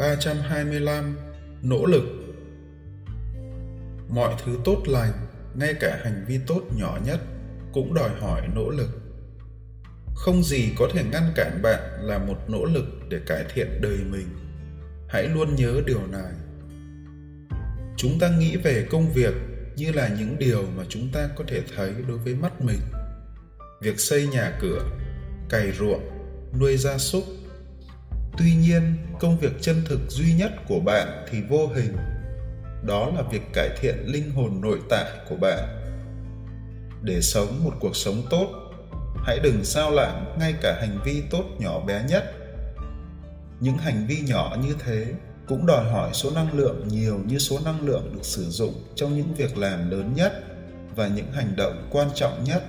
325 Nỗ lực Mọi thứ tốt lành, ngay cả hành vi tốt nhỏ nhất cũng đòi hỏi nỗ lực. Không gì có thể ngăn cản bạn là một nỗ lực để cải thiện đời mình. Hãy luôn nhớ điều này. Chúng ta nghĩ về công việc như là những điều mà chúng ta có thể thấy đối với mắt mình. Việc xây nhà cửa, cày ruộng, nuôi gia súc tuy nhiên, công việc chân thực duy nhất của bạn thì vô hình. Đó là việc cải thiện linh hồn nội tại của bạn. Để sống một cuộc sống tốt, hãy đừng sao lãng ngay cả hành vi tốt nhỏ bé nhất. Những hành vi nhỏ như thế cũng đòi hỏi số năng lượng nhiều như số năng lượng được sử dụng trong những việc làm lớn nhất và những hành động quan trọng nhất.